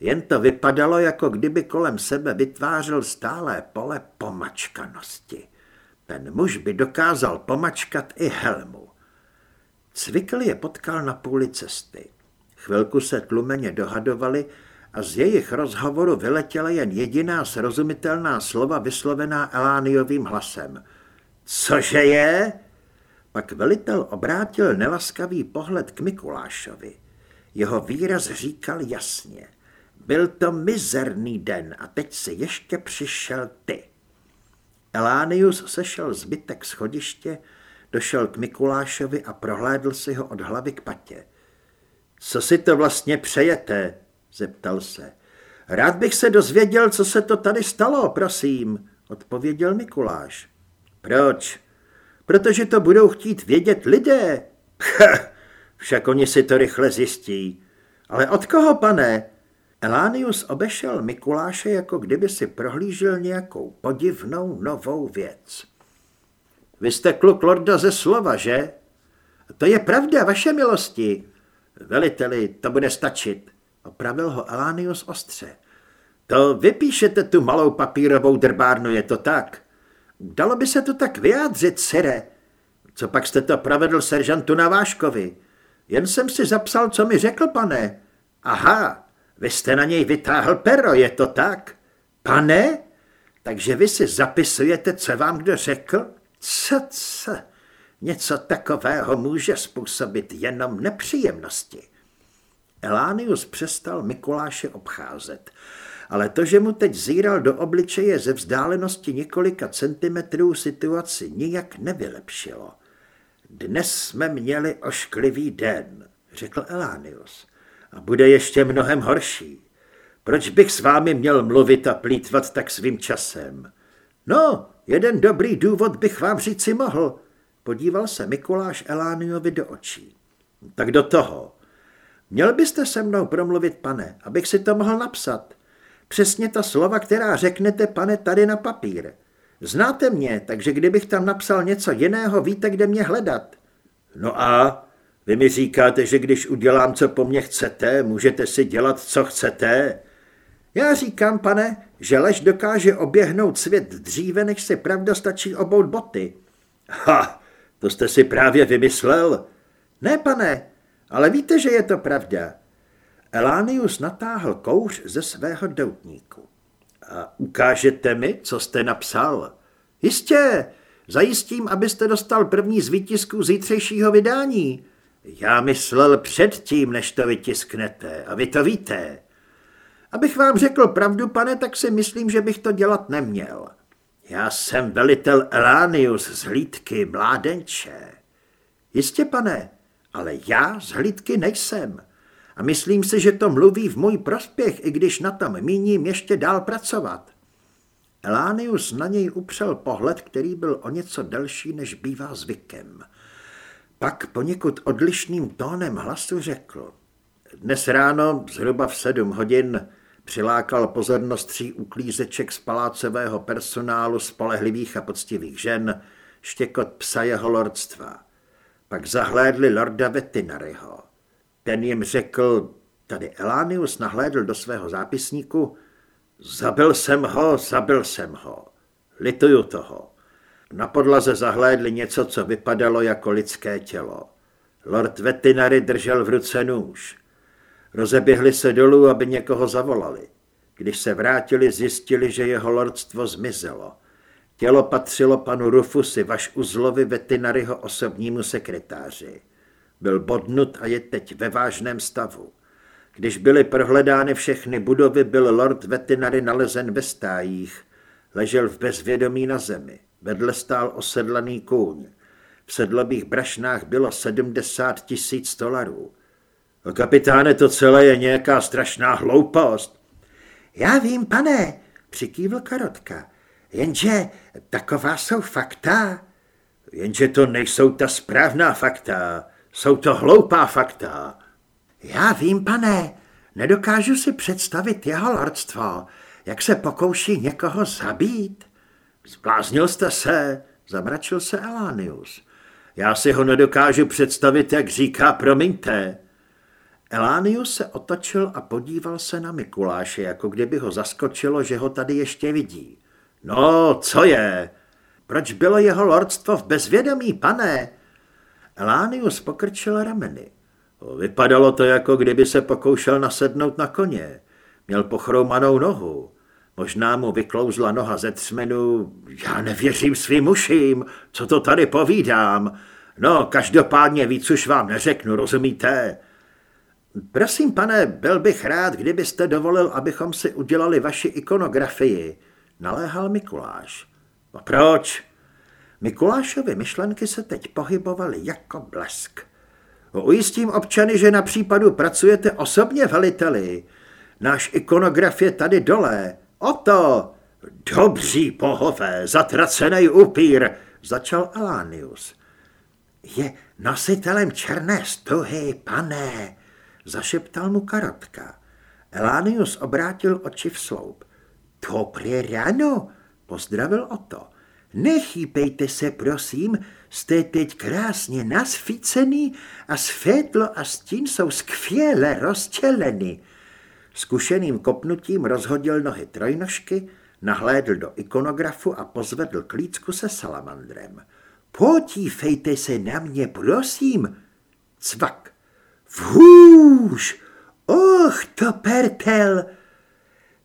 jen to vypadalo, jako kdyby kolem sebe vytvářel stálé pole pomačkanosti. Ten muž by dokázal pomačkat i helmu. Cvikl je potkal na půli cesty. Chvilku se tlumeně dohadovali a z jejich rozhovoru vyletěla jen jediná srozumitelná slova vyslovená Elániovým hlasem – Cože je? Pak velitel obrátil nelaskavý pohled k Mikulášovi. Jeho výraz říkal jasně. Byl to mizerný den a teď si ještě přišel ty. Elánius sešel zbytek schodiště, došel k Mikulášovi a prohlédl si ho od hlavy k patě. Co si to vlastně přejete? zeptal se. Rád bych se dozvěděl, co se to tady stalo, prosím, odpověděl Mikuláš. Proč? Protože to budou chtít vědět lidé. Však oni si to rychle zjistí. Ale od koho, pane? Elánius obešel Mikuláše, jako kdyby si prohlížel nějakou podivnou novou věc. Vy jste kluk lorda ze slova, že? To je pravda, vaše milosti. Veliteli, to bude stačit. Opravil ho Elánius ostře. To vypíšete tu malou papírovou drbárnu, je to tak? Dalo by se to tak vyjádřit, sire. Co pak jste to provedl seržantu Naváškovi? Jen jsem si zapsal, co mi řekl, pane. Aha, vy jste na něj vytáhl pero, je to tak? Pane? Takže vy si zapisujete, co vám kdo řekl? Co, co? Něco takového může způsobit jenom nepříjemnosti. Elánius přestal Mikuláše obcházet ale to, že mu teď zíral do obličeje ze vzdálenosti několika centimetrů situaci nijak nevylepšilo. Dnes jsme měli ošklivý den, řekl Elánius, a bude ještě mnohem horší. Proč bych s vámi měl mluvit a plítvat tak svým časem? No, jeden dobrý důvod bych vám říci mohl. Podíval se Mikuláš Elániovi do očí. Tak do toho. Měl byste se mnou promluvit, pane, abych si to mohl napsat. Přesně ta slova, která řeknete, pane, tady na papír. Znáte mě, takže kdybych tam napsal něco jiného, víte, kde mě hledat. No a vy mi říkáte, že když udělám, co po mně chcete, můžete si dělat, co chcete? Já říkám, pane, že lež dokáže oběhnout svět dříve, než si pravda stačí obout boty. Ha, to jste si právě vymyslel. Ne, pane, ale víte, že je to pravda. Elánius natáhl kouř ze svého doutníku. A ukážete mi, co jste napsal? Jistě, zajistím, abyste dostal první z výtisků zítřejšího vydání. Já myslel předtím, než to vytisknete, a vy to víte. Abych vám řekl pravdu, pane, tak si myslím, že bych to dělat neměl. Já jsem velitel Elánius z hlídky mládenče. Jistě, pane, ale já z hlídky nejsem. A myslím si, že to mluví v můj prospěch, i když na tom míním ještě dál pracovat. Elánius na něj upřel pohled, který byl o něco delší, než bývá zvykem. Pak poněkud odlišným tónem hlasu řekl. Dnes ráno, zhruba v sedm hodin, přilákal pozornost tří uklízeček z palácového personálu spolehlivých a poctivých žen, štěkot psa jeho lordstva. Pak zahlédli lorda Vetinaryho. Ten jim řekl, tady Elánius nahlédl do svého zápisníku, zabil jsem ho, zabil jsem ho, lituju toho. Na podlaze zahlédli něco, co vypadalo jako lidské tělo. Lord Vetinary držel v ruce nůž. Rozeběhli se dolů, aby někoho zavolali. Když se vrátili, zjistili, že jeho lordstvo zmizelo. Tělo patřilo panu Rufusi, vaš uzlovi Vetinaryho osobnímu sekretáři. Byl bodnut a je teď ve vážném stavu. Když byly prohledány všechny budovy, byl lord Vetinary nalezen ve stájích. Ležel v bezvědomí na zemi. Vedle stál osedlaný kůň. V sedlových brašnách bylo 70 tisíc dolarů. Kapitáne, to celé je nějaká strašná hloupost. Já vím, pane, přikývl Karotka. Jenže taková jsou fakta. Jenže to nejsou ta správná fakta. Jsou to hloupá fakta. Já vím, pane, nedokážu si představit jeho lordstvo, jak se pokouší někoho zabít. Zbláznil jste se, zamračil se Elánius. Já si ho nedokážu představit, jak říká, promiňte. Elánius se otočil a podíval se na Mikuláše, jako kdyby ho zaskočilo, že ho tady ještě vidí. No, co je? Proč bylo jeho lordstvo v bezvědomí, pane? Elánius pokrčil rameny. Vypadalo to, jako kdyby se pokoušel nasednout na koně. Měl pochroumanou nohu. Možná mu vyklouzla noha ze třmenu. Já nevěřím svým uším, co to tady povídám. No, každopádně víc už vám neřeknu, rozumíte? Prosím, pane, byl bych rád, kdybyste dovolil, abychom si udělali vaši ikonografii, naléhal Mikuláš. A proč? Mikulášovy myšlenky se teď pohybovaly jako blesk. Ujistím občany, že na případu pracujete osobně, veliteli. Náš ikonograf je tady dole. O to! Dobří bohové, zatracený upír, začal Alánius. Je nositelem černé stuhy, pane, zašeptal mu Karotka. Elánius obrátil oči v sloup. Dobré ráno, pozdravil o to. Nechýpejte se, prosím, jste teď krásně nasvícený a světlo a stín jsou skvěle rozčeleny. Zkušeným kopnutím rozhodil nohy trojnožky, nahlédl do ikonografu a pozvedl klícku se salamandrem. Podívejte se na mě, prosím. Cvak. Vůž! Och, to pertel!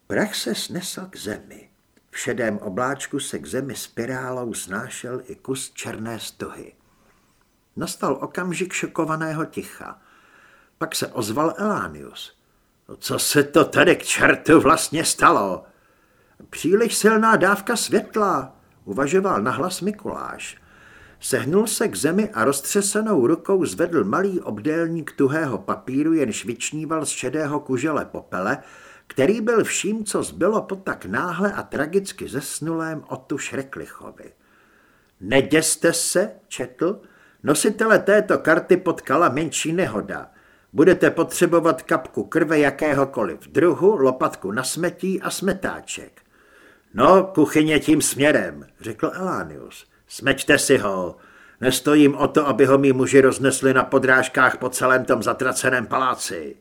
Prach se snesl k zemi. V šedém obláčku se k zemi spirálou snášel i kus černé stohy. Nastal okamžik šokovaného ticha. Pak se ozval Elánius. No, co se to tady k čertu vlastně stalo? Příliš silná dávka světla, uvažoval nahlas Mikuláš. Sehnul se k zemi a roztřesenou rukou zvedl malý obdélník tuhého papíru, jenž vyčníval z šedého kužele popele, který byl vším, co zbylo po tak náhle a tragicky zesnulém Otu Šreklichovi. Neděste se, četl, nositele této karty potkala menší nehoda. Budete potřebovat kapku krve jakéhokoliv druhu, lopatku na smetí a smetáček. No, kuchyně tím směrem, řekl Elánius. Smečte si ho. Nestojím o to, aby ho mý muži roznesli na podrážkách po celém tom zatraceném paláci.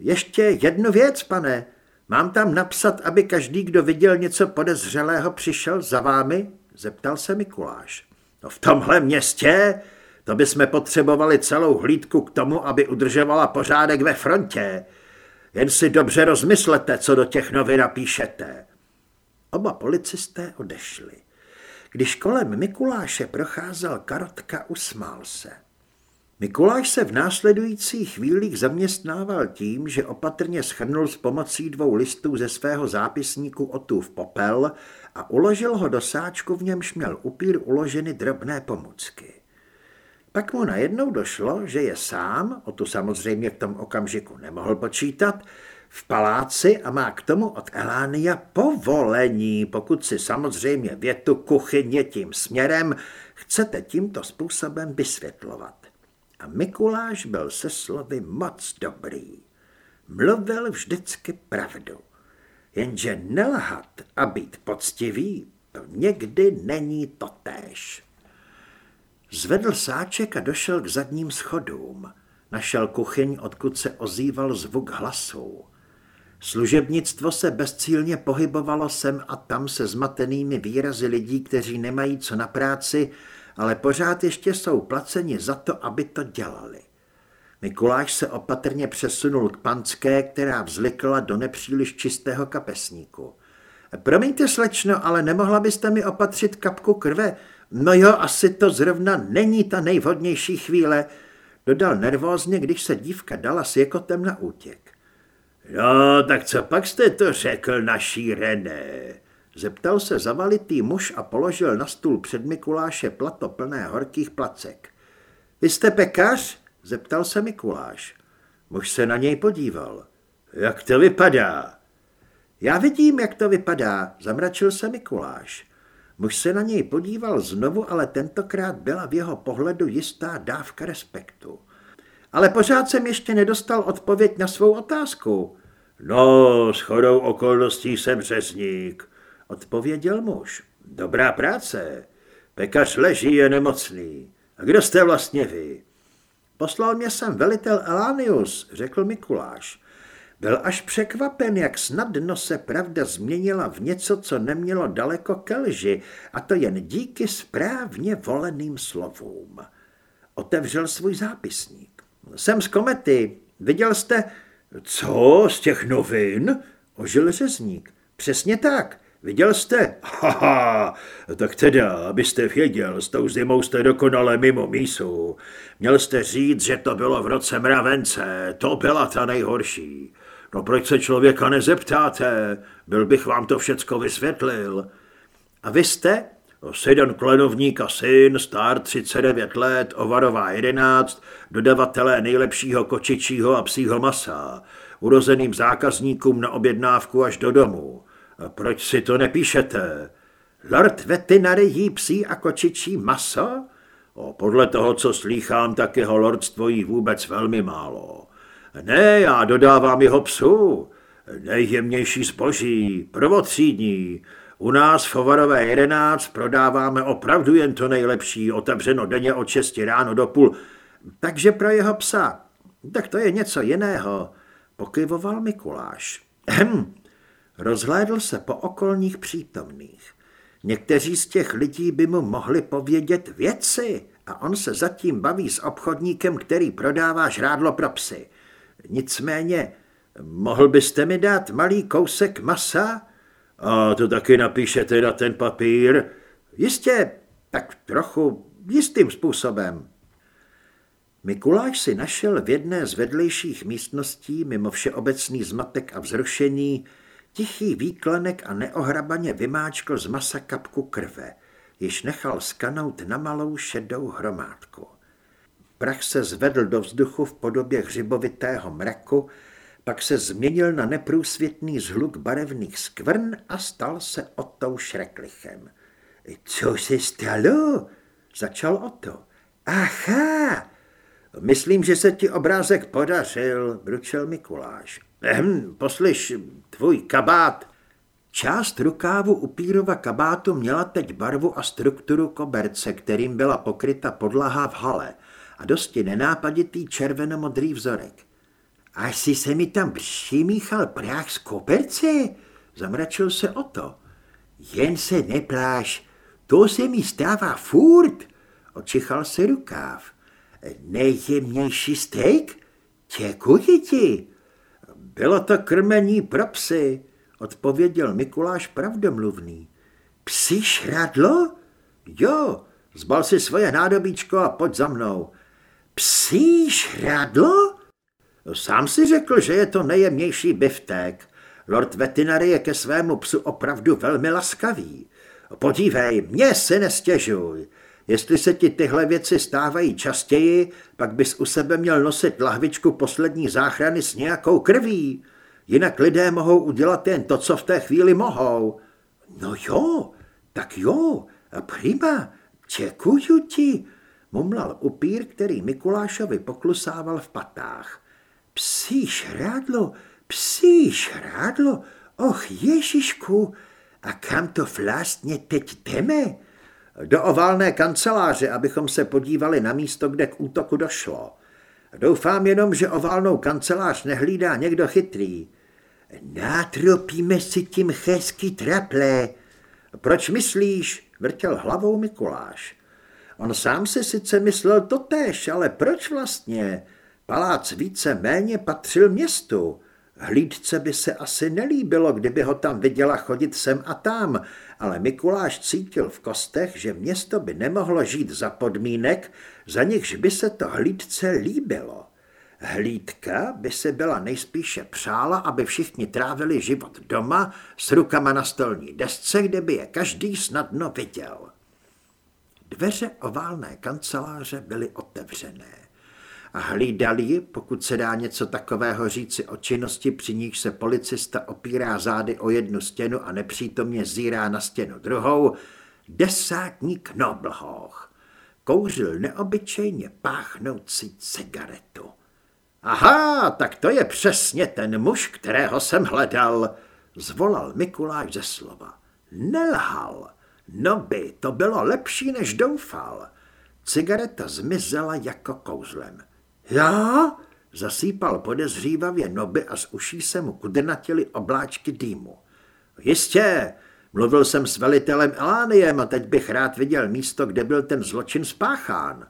Ještě jednu věc, pane. Mám tam napsat, aby každý, kdo viděl něco podezřelého, přišel za vámi? Zeptal se Mikuláš. No v tomhle městě? To bychom potřebovali celou hlídku k tomu, aby udržovala pořádek ve frontě. Jen si dobře rozmyslete, co do těch novin napíšete. Oba policisté odešli. Když kolem Mikuláše procházel Karotka, usmál se. Mikuláš se v následujících chvílích zaměstnával tím, že opatrně schrnul s pomocí dvou listů ze svého zápisníku Otův popel a uložil ho do sáčku, v němž měl upír uloženy drobné pomůcky. Pak mu najednou došlo, že je sám, o tu samozřejmě v tom okamžiku nemohl počítat, v paláci a má k tomu od Elánia povolení, pokud si samozřejmě větu kuchyně tím směrem chcete tímto způsobem vysvětlovat. A Mikuláš byl se slovy moc dobrý. Mluvil vždycky pravdu. Jenže nelhat a být poctivý, to někdy není totéž. Zvedl sáček a došel k zadním schodům. Našel kuchyň, odkud se ozýval zvuk hlasů. Služebnictvo se bezcílně pohybovalo sem a tam se zmatenými výrazy lidí, kteří nemají co na práci, ale pořád ještě jsou placeni za to, aby to dělali. Mikuláš se opatrně přesunul k panské, která vzlikla do nepříliš čistého kapesníku. Promiňte, slečno, ale nemohla byste mi opatřit kapku krve? No jo, asi to zrovna není ta nejvhodnější chvíle, dodal nervózně, když se dívka dala s jekotem na útěk. No, tak co pak jste to řekl naší René? Zeptal se zavalitý muž a položil na stůl před Mikuláše plato plné horkých placek. Vy jste pekař? Zeptal se Mikuláš. Muž se na něj podíval. Jak to vypadá? Já vidím, jak to vypadá, zamračil se Mikuláš. Muž se na něj podíval znovu, ale tentokrát byla v jeho pohledu jistá dávka respektu. Ale pořád jsem ještě nedostal odpověď na svou otázku. No, s chodou okolností jsem řezník, odpověděl muž. Dobrá práce. Pekař leží, je nemocný. A kdo jste vlastně vy? Poslal mě sem velitel Elánius, řekl Mikuláš. Byl až překvapen, jak snadno se pravda změnila v něco, co nemělo daleko ke lži, a to jen díky správně voleným slovům. Otevřel svůj zápisník. Jsem z komety. Viděl jste... Co, z těch novin? Ožil řezník. Přesně tak. Viděl jste? Haha, tak teda, abyste věděl, s tou zimou jste dokonale mimo mísu. Měl jste říct, že to bylo v roce mravence, to byla ta nejhorší. No proč se člověka nezeptáte? Byl bych vám to všecko vysvětlil. A vy jste? Sedan Klenovník a syn, star 39 let, Ovarová 11, dodavatelé nejlepšího kočičího a psího masa, urozeným zákazníkům na objednávku až do domu. Proč si to nepíšete? Lord Vetinary jí psí a kočičí maso? O, podle toho, co slýchám, tak jeho lordstvo jí vůbec velmi málo. Ne, já dodávám jeho psu. Nejjemnější zboží, prvotřídní. U nás v Fovarové 11 prodáváme opravdu jen to nejlepší, otevřeno denně od 6 ráno do půl. Takže pro jeho psa. Tak to je něco jiného, pokyvoval Mikuláš. Hm. Rozhlédl se po okolních přítomných. Někteří z těch lidí by mu mohli povědět věci a on se zatím baví s obchodníkem, který prodává žrádlo pro psy. Nicméně, mohl byste mi dát malý kousek masa? A to taky napíšete na ten papír? Jistě, tak trochu, jistým způsobem. Mikuláš si našel v jedné z vedlejších místností mimo všeobecný zmatek a vzrušení tichý výklenek a neohrabaně vymáčkl z masa kapku krve, již nechal skanout na malou šedou hromádku. Prach se zvedl do vzduchu v podobě hřibovitého mraku, pak se změnil na neprůsvětný zhluk barevných skvrn a stal se Otou šreklichem. Co se stalo? Začal Oto. Aha, myslím, že se ti obrázek podařil, bručel Mikuláš. Ehm, poslyš, tvůj kabát. Část rukávu upírova kabátu měla teď barvu a strukturu koberce, kterým byla pokryta podlaha v hale a dosti nenápaditý červenomodrý vzorek. Až si se mi tam přimíchal prach z koberce, zamračil se o to. Jen se nepláš, to se mi stává furt, očichal se rukáv. Nejjemnější steak? Děkuji ti. Bylo to krmení pro psy, odpověděl Mikuláš pravdomluvný. Psi šradlo? Jo, zbal si svoje nádobíčko a pojď za mnou. Psí šradlo? Sám si řekl, že je to nejjemnější biftek. Lord Vetinary je ke svému psu opravdu velmi laskavý. Podívej, mě se nestěžuj. Jestli se ti tyhle věci stávají častěji, pak bys u sebe měl nosit lahvičku poslední záchrany s nějakou krví. Jinak lidé mohou udělat jen to, co v té chvíli mohou. No jo, tak jo, prima, děkuju ti, mumlal upír, který Mikulášovi poklusával v patách. Psí šrádlo, psí šrádlo, och Ježišku, a kam to vlastně teď jdeme? Do oválné kanceláře, abychom se podívali na místo, kde k útoku došlo. Doufám jenom, že oválnou kancelář nehlídá někdo chytrý. Nátropíme si tím hezky traple. Proč myslíš? Vrtěl hlavou Mikuláš. On sám si sice myslel totéž, ale proč vlastně? Palác více méně patřil městu. Hlídce by se asi nelíbilo, kdyby ho tam viděla chodit sem a tam, ale Mikuláš cítil v kostech, že město by nemohlo žít za podmínek, za nichž by se to hlídce líbilo. Hlídka by se byla nejspíše přála, aby všichni trávili život doma s rukama na stolní desce, kde by je každý snadno viděl. Dveře oválné kanceláře byly otevřené a hlídali pokud se dá něco takového říci o činnosti, při níž se policista opírá zády o jednu stěnu a nepřítomně zírá na stěnu druhou, desátník Noblhoch. Kouřil neobyčejně páchnoucí cigaretu. Aha, tak to je přesně ten muž, kterého jsem hledal, zvolal Mikuláš ze slova. Nelhal. No by, to bylo lepší, než doufal. Cigareta zmizela jako kouzlem. Já? Zasýpal podezřívavě noby a z uší se mu kudrnatily obláčky dýmu. Jistě, mluvil jsem s velitelem Elániem a teď bych rád viděl místo, kde byl ten zločin spáchán.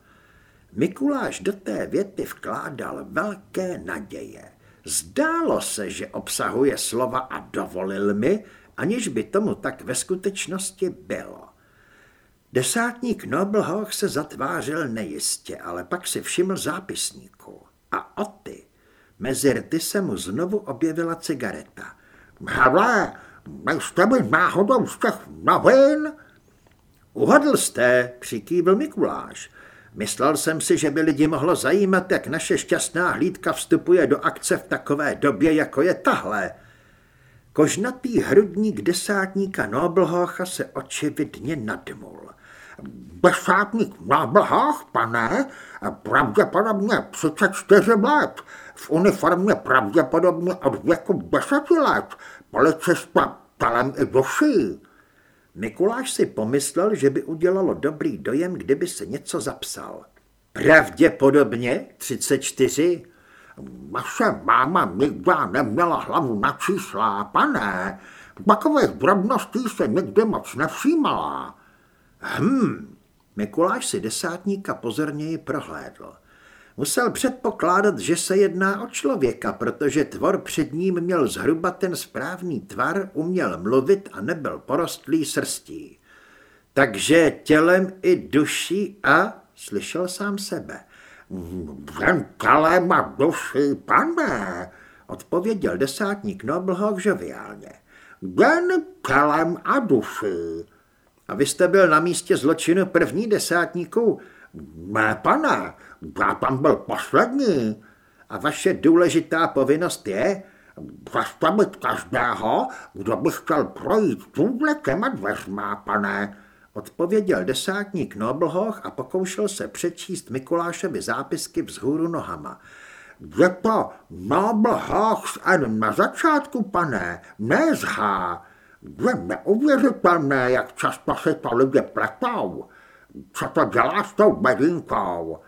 Mikuláš do té věty vkládal velké naděje. Zdálo se, že obsahuje slova a dovolil mi, aniž by tomu tak ve skutečnosti bylo. Desátník Noblhoch se zatvářil nejistě, ale pak si všiml zápisníku. A o ty. Mezi rty se mu znovu objevila cigareta. Hele, nejste mi náhodou z těch novin? Uhodl jste, přikývil Mikuláš. Myslel jsem si, že by lidi mohlo zajímat, jak naše šťastná hlídka vstupuje do akce v takové době, jako je tahle. Kožnatý hrudník desátníka Noblhocha se očividně nadmul. Desátník na blhách, pane, pravděpodobně 34 let, v uniformě pravděpodobně od věku 10 let, policista talem i duší. Mikuláš si pomyslel, že by udělalo dobrý dojem, kdyby se něco zapsal. Pravděpodobně 34? Vaše máma nikdy neměla hlavu na čísla, pane. Takových drobností se nikdy moc nevšímala. Hm, Mikuláš si desátníka pozorněji prohlédl. Musel předpokládat, že se jedná o člověka, protože tvor před ním měl zhruba ten správný tvar, uměl mluvit a nebyl porostlý srstí. Takže tělem i duší a, slyšel sám sebe, jen tělem a duší, pane, odpověděl desátník Noblhoch žoviálně. Jen tělem a duší. A vy jste byl na místě zločinu první desátníku? Ne, pane, já tam byl poslední. A vaše důležitá povinnost je zastavit každého, kdo by chtěl projít tuhle těma dveřma, pane. Odpověděl desátník Noblhoch a pokoušel se přečíst Mikulášovi zápisky vzhůru nohama. Je to Noblhoch na začátku, pane, ne z H. Je neuvěřitelné, jak často si to lidé pletou. Co to dělá s tou bedinkou?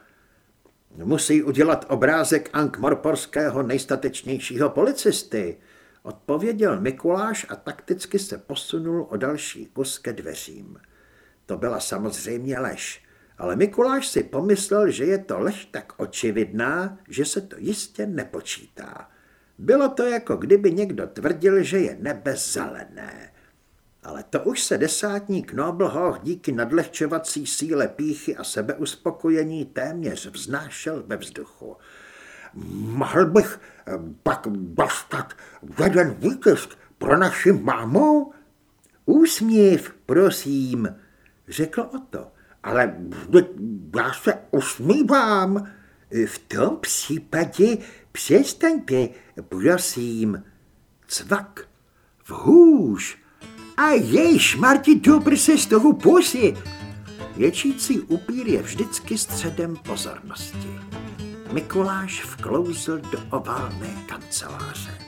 Musí udělat obrázek Ankh-Morporského nejstatečnějšího policisty, odpověděl Mikuláš a takticky se posunul o další kus ke dveřím. To byla samozřejmě lež, ale Mikuláš si pomyslel, že je to lež tak očividná, že se to jistě nepočítá. Bylo to jako kdyby někdo tvrdil, že je nebe zelené. Ale to už se desátník Noblhoch díky nadlehčovací síle píchy a sebeuspokojení téměř vznášel ve vzduchu. Mohl bych eh, pak dostat jeden výtisk pro naši mámu? Úsměv, prosím, řekl Oto. Ale já se usmívám. V tom případě přestaňte, prosím. Cvak, vhůž. A jež, Marti, dobr se z toho pusy. Ječící upír je vždycky středem pozornosti. Mikuláš vklouzl do oválné kanceláře.